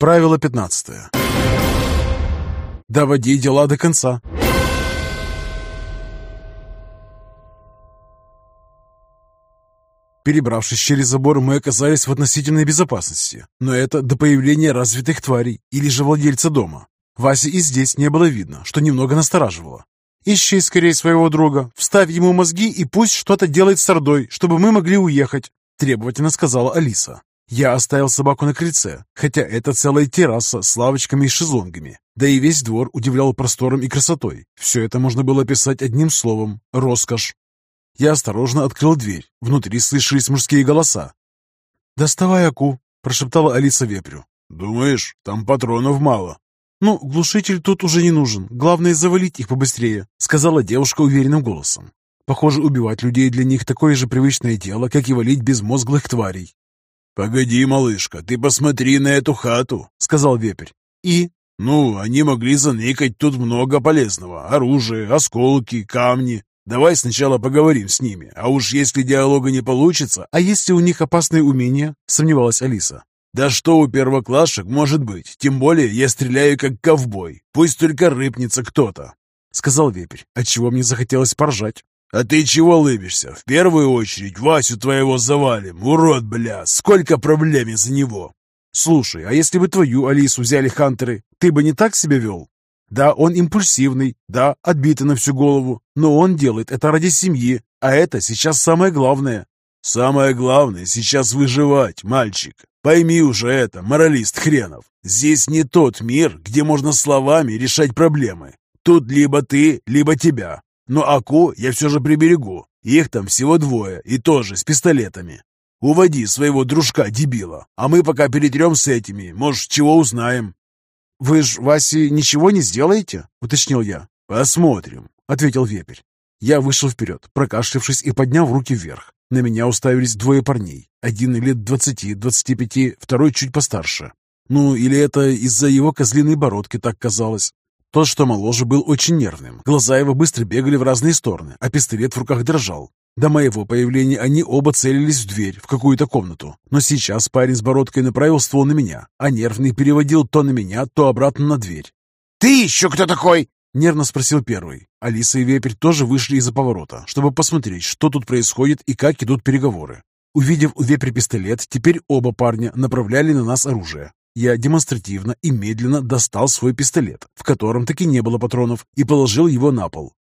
Правило 15. Доводи дела до конца. Перебравшись через забор, мы оказались в относительной безопасности. Но это до появления развитых тварей или же владельца дома. Васи и здесь не было видно, что немного настораживало. «Ищи скорее своего друга, вставь ему мозги и пусть что-то делает с Ордой, чтобы мы могли уехать», требовательно сказала Алиса. Я оставил собаку на крыльце, хотя это целая терраса с лавочками и шезлонгами. Да и весь двор удивлял простором и красотой. Все это можно было описать одним словом – роскошь. Я осторожно открыл дверь. Внутри слышались мужские голоса. «Доставай аку», – прошептала Алиса вепрю. «Думаешь, там патронов мало?» «Ну, глушитель тут уже не нужен. Главное, завалить их побыстрее», — сказала девушка уверенным голосом. Похоже, убивать людей для них такое же привычное дело, как и валить безмозглых тварей. «Погоди, малышка, ты посмотри на эту хату», — сказал вепрь. «И?» «Ну, они могли заныкать тут много полезного. Оружие, осколки, камни. Давай сначала поговорим с ними, а уж если диалога не получится...» «А если у них опасные умения?» — сомневалась Алиса. «Да что у первоклашек может быть? Тем более я стреляю как ковбой. Пусть только рыпнется кто-то», — сказал вепрь, отчего мне захотелось поржать. «А ты чего лыбишься? В первую очередь Васю твоего завалим. Урод, бля, сколько проблем из-за него!» «Слушай, а если бы твою Алису взяли хантеры, ты бы не так себя вел?» «Да, он импульсивный, да, отбитый на всю голову, но он делает это ради семьи, а это сейчас самое главное». «Самое главное сейчас выживать, мальчик. Пойми уже это, моралист хренов. Здесь не тот мир, где можно словами решать проблемы. Тут либо ты, либо тебя. Но Аку я все же приберегу. Их там всего двое, и тоже с пистолетами. Уводи своего дружка-дебила, а мы пока перетрем с этими, может, чего узнаем». «Вы ж, Васе, ничего не сделаете?» — уточнил я. «Посмотрим», — ответил вепрь. Я вышел вперед, прокашлявшись и подняв руки вверх. На меня уставились двое парней. Один лет двадцати-двадцати пяти, второй чуть постарше. Ну, или это из-за его козлиной бородки так казалось. Тот, что моложе, был очень нервным. Глаза его быстро бегали в разные стороны, а пистолет в руках дрожал. До моего появления они оба целились в дверь, в какую-то комнату. Но сейчас парень с бородкой направил ствол на меня, а нервный переводил то на меня, то обратно на дверь. «Ты еще кто такой?» — нервно спросил первый. Алиса и Вепрь тоже вышли из-за поворота, чтобы посмотреть, что тут происходит и как идут переговоры. Увидев у Вепря пистолет, теперь оба парня направляли на нас оружие. Я демонстративно и медленно достал свой пистолет, в котором таки не было патронов, и положил его на пол.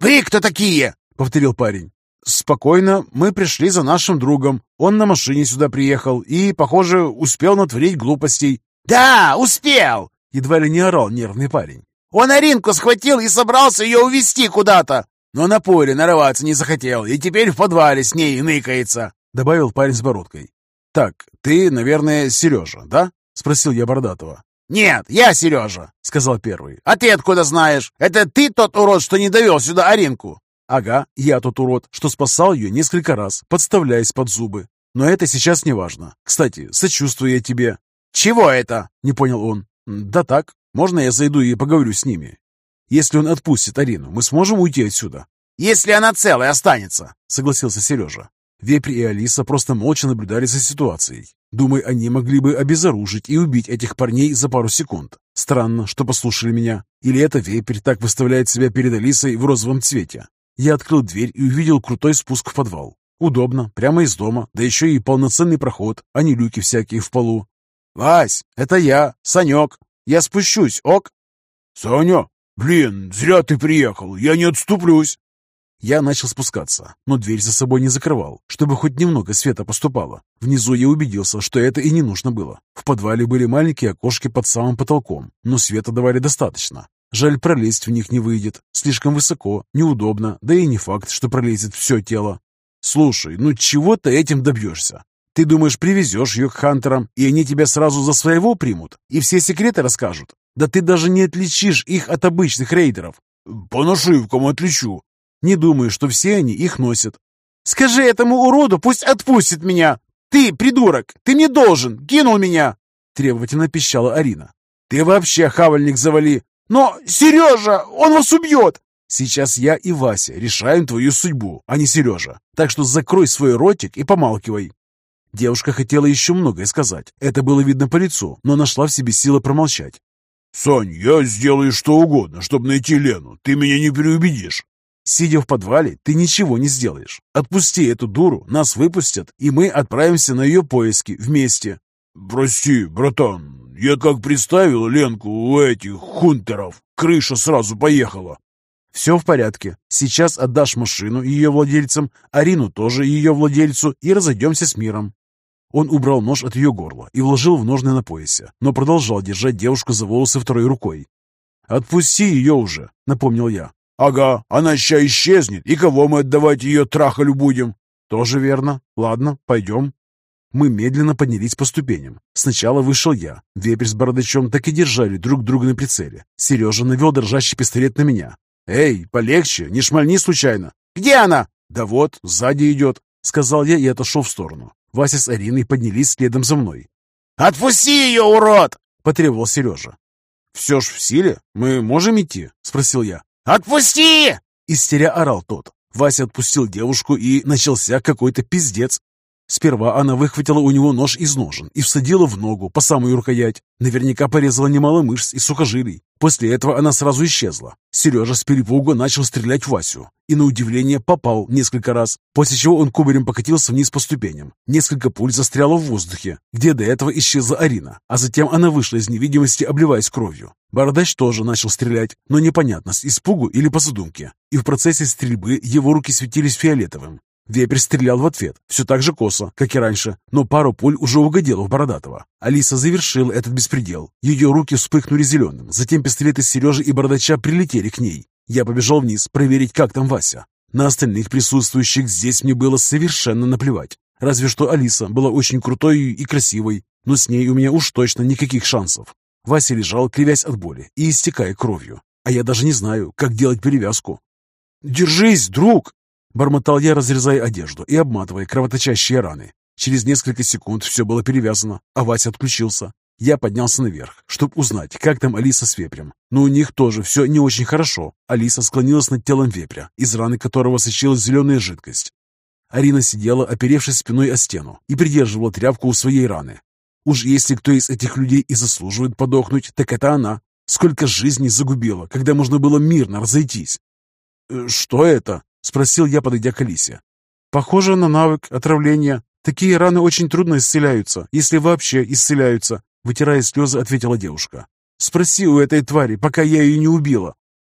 «Вы кто такие?» — повторил парень. «Спокойно, мы пришли за нашим другом. Он на машине сюда приехал и, похоже, успел натворить глупостей». «Да, успел!» — едва ли не орал нервный парень. Он Аринку схватил и собрался ее увезти куда-то. Но на поле нарываться не захотел, и теперь в подвале с ней ныкается», — добавил парень с бородкой. «Так, ты, наверное, Сережа, да?» — спросил я Бородатого. «Нет, я Сережа», — сказал первый. «А ты откуда знаешь? Это ты тот урод, что не довел сюда Аринку?» «Ага, я тот урод, что спасал ее несколько раз, подставляясь под зубы. Но это сейчас не важно. Кстати, сочувствую я тебе». «Чего это?» — не понял он. «Да так, можно я зайду и поговорю с ними? Если он отпустит Арину, мы сможем уйти отсюда?» «Если она целая останется», — согласился Сережа. Вепрь и Алиса просто молча наблюдали за ситуацией. Думаю, они могли бы обезоружить и убить этих парней за пару секунд. Странно, что послушали меня. Или это Вепрь так выставляет себя перед Алисой в розовом цвете. Я открыл дверь и увидел крутой спуск в подвал. Удобно, прямо из дома, да еще и полноценный проход, а не люки всякие в полу. «Вась, это я, Санек», я спущусь, ок?» «Саня, блин, зря ты приехал, я не отступлюсь!» Я начал спускаться, но дверь за собой не закрывал, чтобы хоть немного света поступало. Внизу я убедился, что это и не нужно было. В подвале были маленькие окошки под самым потолком, но света давали достаточно. Жаль, пролезть в них не выйдет. Слишком высоко, неудобно, да и не факт, что пролезет все тело. «Слушай, ну чего ты этим добьешься? Ты думаешь, привезешь ее к хантерам, и они тебя сразу за своего примут? И все секреты расскажут? Да ты даже не отличишь их от обычных рейдеров. По нашивкам отличу. Не думаю, что все они их носят. Скажи этому уроду, пусть отпустит меня. Ты, придурок, ты мне должен, кинул меня. Требовательно пищала Арина. Ты вообще хавальник завали. Но, Сережа, он вас убьет. Сейчас я и Вася решаем твою судьбу, а не Сережа. Так что закрой свой ротик и помалкивай. Девушка хотела еще многое сказать. Это было видно по лицу, но нашла в себе силы промолчать. «Сонь, я сделаю что угодно, чтобы найти Лену. Ты меня не переубедишь». Сидя в подвале, ты ничего не сделаешь. Отпусти эту дуру, нас выпустят, и мы отправимся на ее поиски вместе. «Прости, братан, я как представил Ленку у этих хунтеров, крыша сразу поехала». «Все в порядке. Сейчас отдашь машину ее владельцам, Арину тоже ее владельцу, и разойдемся с миром». Он убрал нож от ее горла и вложил в ножны на поясе, но продолжал держать девушку за волосы второй рукой. «Отпусти ее уже», — напомнил я. «Ага, она ща исчезнет, и кого мы отдавать ее трахалю будем?» «Тоже верно. Ладно, пойдем». Мы медленно поднялись по ступеням. Сначала вышел я. Вепрь с бородачом так и держали друг друга на прицеле. Сережа навел дрожащий пистолет на меня. «Эй, полегче, не шмальни случайно!» «Где она?» «Да вот, сзади идет», — сказал я и отошел в сторону. Вася с Ариной поднялись следом за мной. «Отпусти ее, урод!» — потребовал Сережа. «Все ж в силе? Мы можем идти?» — спросил я. «Отпусти!» — истеря орал тот. Вася отпустил девушку, и начался какой-то пиздец. Сперва она выхватила у него нож из ножен и всадила в ногу по самую рукоять. Наверняка порезала немало мышц и сухожилий. После этого она сразу исчезла. Сережа с перепугу начал стрелять в Васю. И на удивление попал несколько раз, после чего он кубарем покатился вниз по ступеням. Несколько пуль застряло в воздухе, где до этого исчезла Арина, а затем она вышла из невидимости, обливаясь кровью. Бородач тоже начал стрелять, но непонятно, с испугу или по задумке. И в процессе стрельбы его руки светились фиолетовым. Вепрь стрелял в ответ, все так же косо, как и раньше, но пару пуль уже угодила в Бородатого. Алиса завершила этот беспредел. Ее руки вспыхнули зеленым, затем пистолеты Сережи и Бородача прилетели к ней. Я побежал вниз проверить, как там Вася. На остальных присутствующих здесь мне было совершенно наплевать. Разве что Алиса была очень крутой и красивой, но с ней у меня уж точно никаких шансов. Вася лежал, кривясь от боли и истекая кровью. А я даже не знаю, как делать перевязку. «Держись, друг!» Бормотал я, разрезая одежду и обматывая кровоточащие раны. Через несколько секунд все было перевязано, а Вася отключился. Я поднялся наверх, чтобы узнать, как там Алиса с вепрем. Но у них тоже все не очень хорошо. Алиса склонилась над телом вепря, из раны которого сочилась зеленая жидкость. Арина сидела, оперевшись спиной о стену, и придерживала тряпку у своей раны. Уж если кто из этих людей и заслуживает подохнуть, так это она. Сколько жизней загубила, когда можно было мирно разойтись. «Э, «Что это?» Спросил я, подойдя к Алисе. Похоже на навык отравления. Такие раны очень трудно исцеляются, если вообще исцеляются. Вытирая слезы, ответила девушка. Спроси у этой твари, пока я ее не убила.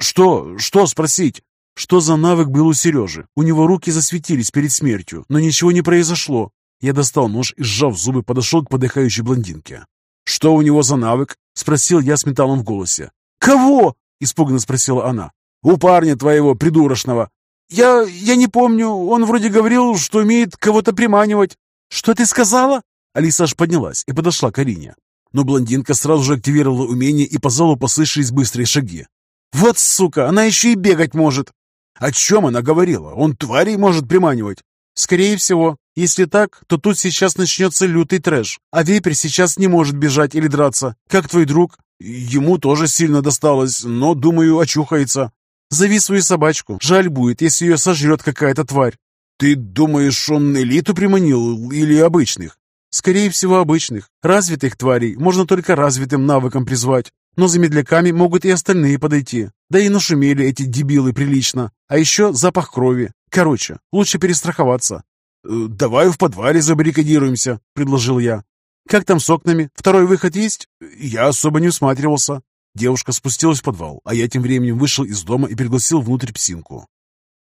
Что? Что спросить? Что за навык был у Сережи? У него руки засветились перед смертью, но ничего не произошло. Я достал нож и, сжав зубы, подошел к подыхающей блондинке. «Что у него за навык?» — спросил я с металлом в голосе. «Кого?» — испуганно спросила она. «У парня твоего, придурочного. «Я... я не помню. Он вроде говорил, что умеет кого-то приманивать». «Что ты сказала?» Алиса аж поднялась и подошла к Арине. Но блондинка сразу же активировала умение, и по залу послышались быстрые шаги. «Вот сука, она еще и бегать может!» «О чем она говорила? Он тварей может приманивать?» «Скорее всего. Если так, то тут сейчас начнется лютый трэш, а вепрь сейчас не может бежать или драться. Как твой друг?» «Ему тоже сильно досталось, но, думаю, очухается». Зови свою собачку. Жаль будет, если ее сожрет какая-то тварь. Ты думаешь, он элиту приманил или обычных? Скорее всего, обычных. Развитых тварей можно только развитым навыком призвать. Но за медляками могут и остальные подойти. Да и нашумели эти дебилы прилично. А еще запах крови. Короче, лучше перестраховаться. «Э, «Давай в подвале забаррикадируемся», — предложил я. «Как там с окнами? Второй выход есть?» «Я особо не усматривался. Девушка спустилась в подвал, а я тем временем вышел из дома и пригласил внутрь псинку.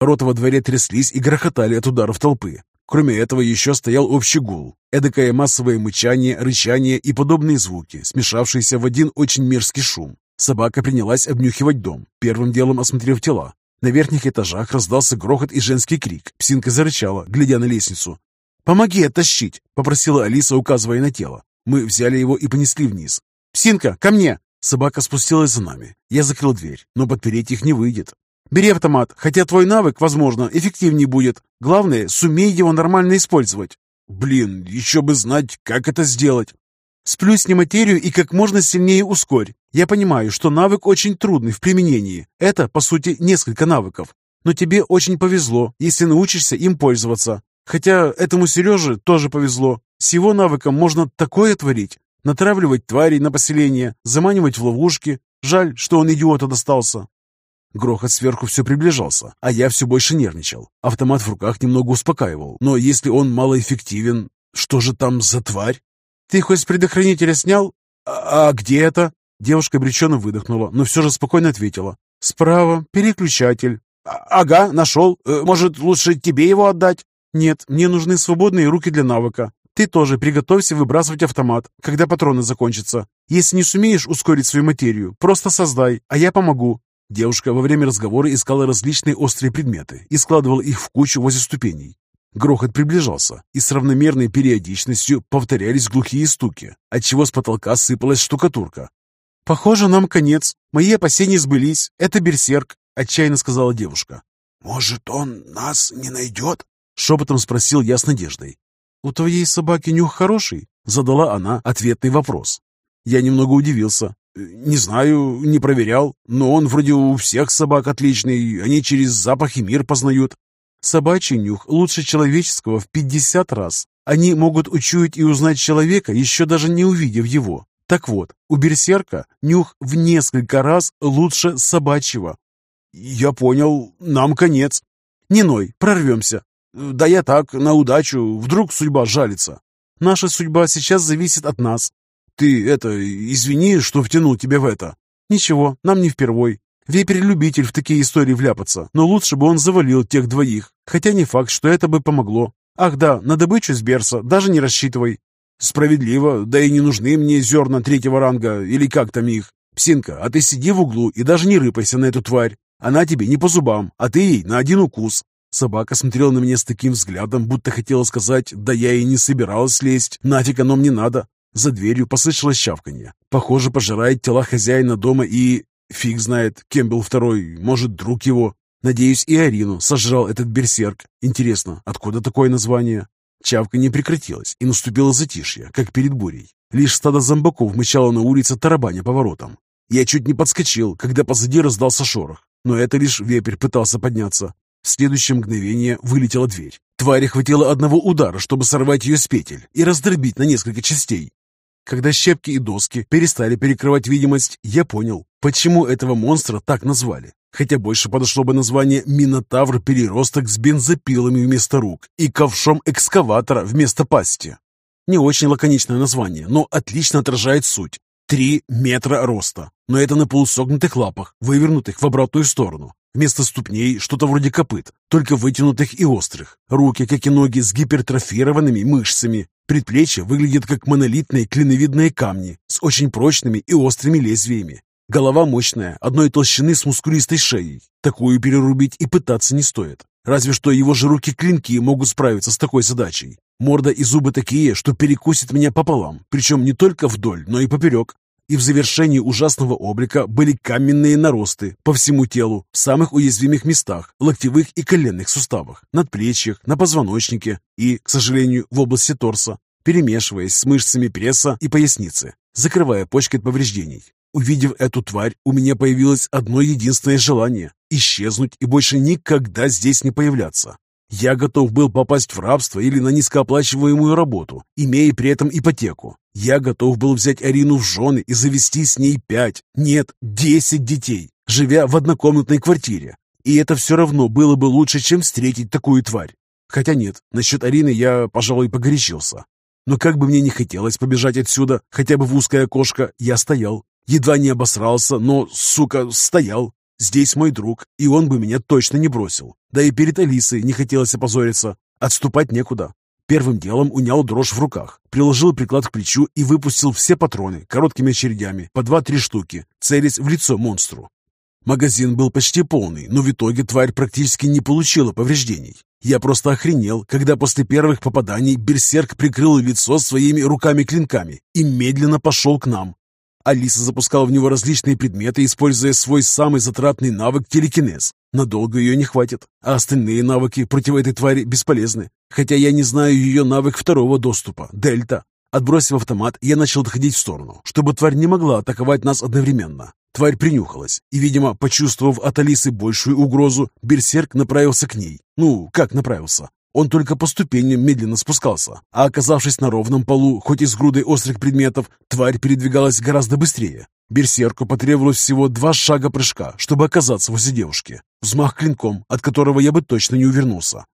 Ворота во дворе тряслись и грохотали от ударов толпы. Кроме этого, еще стоял общий гул, эдакое массовое мычание, рычание и подобные звуки, смешавшиеся в один очень мерзкий шум. Собака принялась обнюхивать дом, первым делом осмотрев тела. На верхних этажах раздался грохот и женский крик. Псинка зарычала, глядя на лестницу. «Помоги оттащить!» — попросила Алиса, указывая на тело. Мы взяли его и понесли вниз. «Псинка, ко мне!» Собака спустилась за нами. Я закрыл дверь, но подпереть их не выйдет. Бери автомат, хотя твой навык, возможно, эффективнее будет. Главное, сумей его нормально использовать. Блин, еще бы знать, как это сделать. Сплюсни материю и как можно сильнее ускорь. Я понимаю, что навык очень трудный в применении. Это, по сути, несколько навыков. Но тебе очень повезло, если научишься им пользоваться. Хотя этому Сереже тоже повезло. С его навыком можно такое творить. Натравливать тварей на поселение, заманивать в ловушки. Жаль, что он идиота достался. Грохот сверху все приближался, а я все больше нервничал. Автомат в руках немного успокаивал, но если он малоэффективен, что же там за тварь? «Ты хоть с предохранителя снял? А, а где это?» Девушка обреченно выдохнула, но все же спокойно ответила. «Справа, переключатель». А, «Ага, нашел. Э, может, лучше тебе его отдать?» «Нет, мне нужны свободные руки для навыка. Ты тоже приготовься выбрасывать автомат, когда патроны закончатся. Если не сумеешь ускорить свою материю, просто создай, а я помогу. Девушка во время разговора искала различные острые предметы и складывала их в кучу возле ступеней. Грохот приближался, и с равномерной периодичностью повторялись глухие стуки, отчего с потолка сыпалась штукатурка. «Похоже, нам конец. Мои опасения сбылись. Это берсерк», — отчаянно сказала девушка. «Может, он нас не найдет?» — шепотом спросил я с надеждой. «У твоей собаки нюх хороший?» — задала она ответный вопрос. Я немного удивился. «Не знаю, не проверял, но он вроде у всех собак отличный, они через запахи мир познают». «Собачий нюх лучше человеческого в пятьдесят раз. Они могут учуять и узнать человека, еще даже не увидев его. Так вот, у берсерка нюх в несколько раз лучше собачьего». «Я понял, нам конец». «Не ной, прорвемся». «Да я так, на удачу, вдруг судьба жалится». «Наша судьба сейчас зависит от нас. «Ты это, извини, что втянул тебя в это». «Ничего, нам не впервой. Вепер любитель в такие истории вляпаться, но лучше бы он завалил тех двоих, хотя не факт, что это бы помогло. Ах да, на добычу с Берса даже не рассчитывай». «Справедливо, да и не нужны мне зерна третьего ранга, или как там их. Псинка, а ты сиди в углу и даже не рыпайся на эту тварь. Она тебе не по зубам, а ты ей на один укус». Собака смотрела на меня с таким взглядом, будто хотела сказать, да я и не собиралась лезть, нафиг оно мне надо. За дверью послышалось щавканье. Похоже, пожирает тела хозяина дома и... Фиг знает, кем был второй, может, друг его. Надеюсь, и Арину сожрал этот берсерк. Интересно, откуда такое название? Чавка не прекратилась, и наступило затишье, как перед бурей. Лишь стадо зомбаков мычало на улице тарабаня поворотом. Я чуть не подскочил, когда позади раздался шорох, но это лишь вепрь пытался подняться. В следующее мгновение вылетела дверь. Твари хватило одного удара, чтобы сорвать ее с петель и раздробить на несколько частей. Когда щепки и доски перестали перекрывать видимость, я понял, почему этого монстра так назвали. Хотя больше подошло бы название «Минотавр-переросток с бензопилами вместо рук и ковшом экскаватора вместо пасти». Не очень лаконичное название, но отлично отражает суть. Три метра роста, но это на полусогнутых лапах, вывернутых в обратную сторону. Вместо ступней что-то вроде копыт, только вытянутых и острых. Руки, как и ноги, с гипертрофированными мышцами. Предплечья выглядят как монолитные клиновидные камни с очень прочными и острыми лезвиями. Голова мощная, одной толщины с мускулистой шеей. Такую перерубить и пытаться не стоит. Разве что его же руки-клинки могут справиться с такой задачей. Морда и зубы такие, что перекусит меня пополам, причем не только вдоль, но и поперек и в завершении ужасного облика были каменные наросты по всему телу, в самых уязвимых местах, локтевых и коленных суставах, надплечьях, на позвоночнике и, к сожалению, в области торса, перемешиваясь с мышцами пресса и поясницы, закрывая почки от повреждений. Увидев эту тварь, у меня появилось одно единственное желание – исчезнуть и больше никогда здесь не появляться. Я готов был попасть в рабство или на низкооплачиваемую работу, имея при этом ипотеку. Я готов был взять Арину в жены и завести с ней пять, нет, десять детей, живя в однокомнатной квартире. И это все равно было бы лучше, чем встретить такую тварь. Хотя нет, насчет Арины я, пожалуй, погорячился. Но как бы мне не хотелось побежать отсюда, хотя бы в узкое окошко, я стоял. Едва не обосрался, но, сука, стоял. Здесь мой друг, и он бы меня точно не бросил. Да и перед Алисой не хотелось опозориться. Отступать некуда. Первым делом унял дрожь в руках, приложил приклад к плечу и выпустил все патроны короткими очередями, по два-три штуки, целясь в лицо монстру. Магазин был почти полный, но в итоге тварь практически не получила повреждений. Я просто охренел, когда после первых попаданий берсерк прикрыл лицо своими руками-клинками и медленно пошел к нам. Алиса запускала в него различные предметы, используя свой самый затратный навык телекинез. Надолго ее не хватит, а остальные навыки против этой твари бесполезны. Хотя я не знаю ее навык второго доступа – Дельта. Отбросив автомат, я начал отходить в сторону, чтобы тварь не могла атаковать нас одновременно. Тварь принюхалась, и, видимо, почувствовав от Алисы большую угрозу, берсерк направился к ней. Ну, как направился? Он только по ступеням медленно спускался, а оказавшись на ровном полу, хоть и с грудой острых предметов, тварь передвигалась гораздо быстрее. Берсерку потребовалось всего два шага прыжка, чтобы оказаться возле девушки. Взмах клинком, от которого я бы точно не увернулся.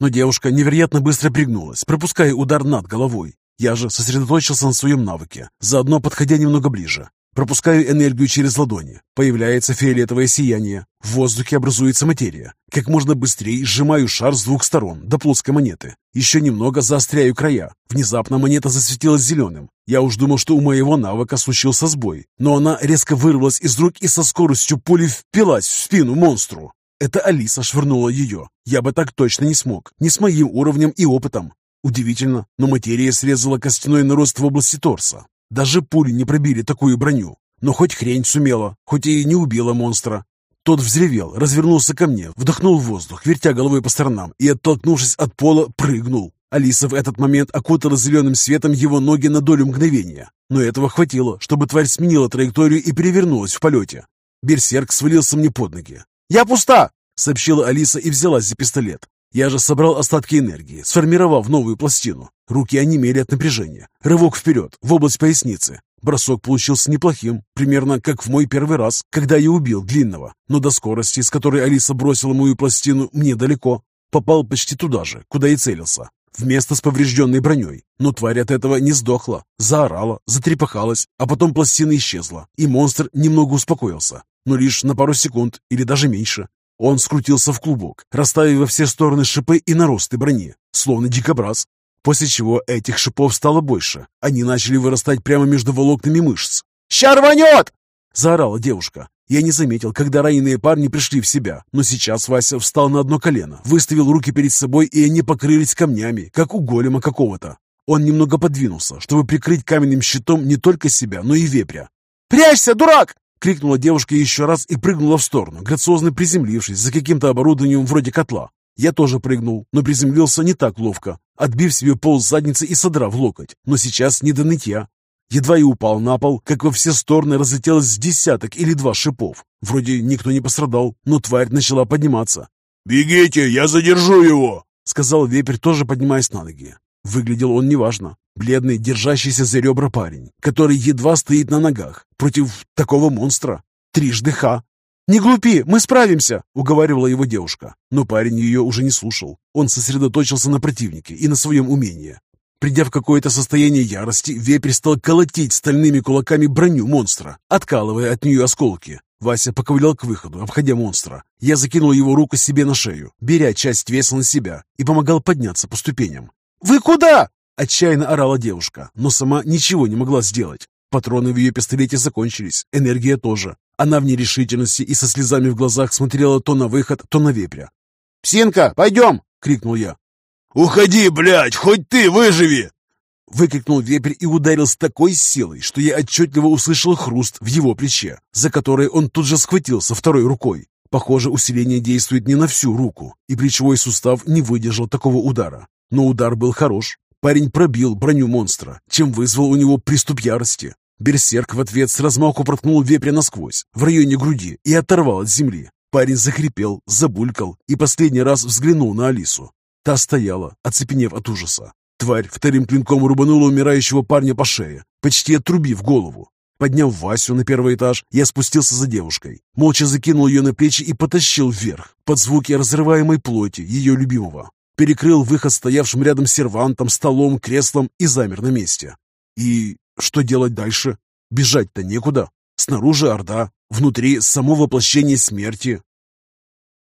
Но девушка невероятно быстро пригнулась, пропуская удар над головой. Я же сосредоточился на своем навыке, заодно подходя немного ближе. Пропускаю энергию через ладони. Появляется фиолетовое сияние. В воздухе образуется материя. Как можно быстрее сжимаю шар с двух сторон до плоской монеты. Еще немного заостряю края. Внезапно монета засветилась зеленым. Я уж думал, что у моего навыка случился сбой. Но она резко вырвалась из рук и со скоростью пули впилась в спину монстру. Это Алиса швырнула ее. Я бы так точно не смог. Не с моим уровнем и опытом. Удивительно, но материя срезала костяной нарост в области торса. Даже пули не пробили такую броню. Но хоть хрень сумела, хоть и не убила монстра. Тот взревел, развернулся ко мне, вдохнул воздух, вертя головой по сторонам и, оттолкнувшись от пола, прыгнул. Алиса в этот момент окутала зеленым светом его ноги на долю мгновения. Но этого хватило, чтобы тварь сменила траекторию и перевернулась в полете. Берсерк свалился мне под ноги. «Я пуста!» — сообщила Алиса и взялась за пистолет. Я же собрал остатки энергии, сформировав новую пластину. Руки онемели от напряжения. Рывок вперед, в область поясницы. Бросок получился неплохим, примерно как в мой первый раз, когда я убил длинного. Но до скорости, с которой Алиса бросила мою пластину, мне далеко. Попал почти туда же, куда и целился. Вместо с поврежденной броней. Но тварь от этого не сдохла. Заорала, затрепахалась, а потом пластина исчезла, и монстр немного успокоился. Но лишь на пару секунд или даже меньше. Он скрутился в клубок, расставив во все стороны шипы и наросты брони, словно дикобраз. После чего этих шипов стало больше. Они начали вырастать прямо между волокнами мышц. «Ща рванет!» — заорала девушка. Я не заметил, когда раненые парни пришли в себя, но сейчас Вася встал на одно колено, выставил руки перед собой, и они покрылись камнями, как у голема какого-то. Он немного подвинулся, чтобы прикрыть каменным щитом не только себя, но и вепря. «Прячься, дурак!» Крикнула девушка еще раз и прыгнула в сторону, грациозно приземлившись за каким-то оборудованием вроде котла. Я тоже прыгнул, но приземлился не так ловко, отбив себе пол задницы и содрав локоть. Но сейчас не до нытья. Едва я упал на пол, как во все стороны разлетелось десяток или два шипов. Вроде никто не пострадал, но тварь начала подниматься. «Бегите, я задержу его!» — сказал вепрь, тоже поднимаясь на ноги. Выглядел он неважно. Бледный, держащийся за ребра парень, который едва стоит на ногах против такого монстра. Трижды ха. «Не глупи, мы справимся!» — уговаривала его девушка. Но парень ее уже не слушал. Он сосредоточился на противнике и на своем умении. Придя в какое-то состояние ярости, вепрь стал колотить стальными кулаками броню монстра, откалывая от нее осколки. Вася поковылял к выходу, обходя монстра. Я закинул его руку себе на шею, беря часть веса на себя, и помогал подняться по ступеням. «Вы куда?» — отчаянно орала девушка, но сама ничего не могла сделать. Патроны в ее пистолете закончились, энергия тоже. Она в нерешительности и со слезами в глазах смотрела то на выход, то на вепря. «Псинка, пойдем!» — крикнул я. «Уходи, блядь, хоть ты выживи!» Выкрикнул вепрь и ударил с такой силой, что я отчетливо услышал хруст в его плече, за которое он тут же схватился второй рукой. Похоже, усиление действует не на всю руку, и плечевой сустав не выдержал такого удара. Но удар был хорош. Парень пробил броню монстра, чем вызвал у него приступ ярости. Берсерк в ответ с размаху проткнул вепря насквозь, в районе груди, и оторвал от земли. Парень захрипел, забулькал и последний раз взглянул на Алису. Та стояла, оцепенев от ужаса. Тварь вторым клинком рубанула умирающего парня по шее, почти отрубив голову. Подняв Васю на первый этаж, я спустился за девушкой. Молча закинул ее на плечи и потащил вверх, под звуки разрываемой плоти ее любимого перекрыл выход стоявшим рядом сервантом, столом, креслом и замер на месте. И что делать дальше? Бежать-то некуда. Снаружи Орда, внутри само воплощение смерти.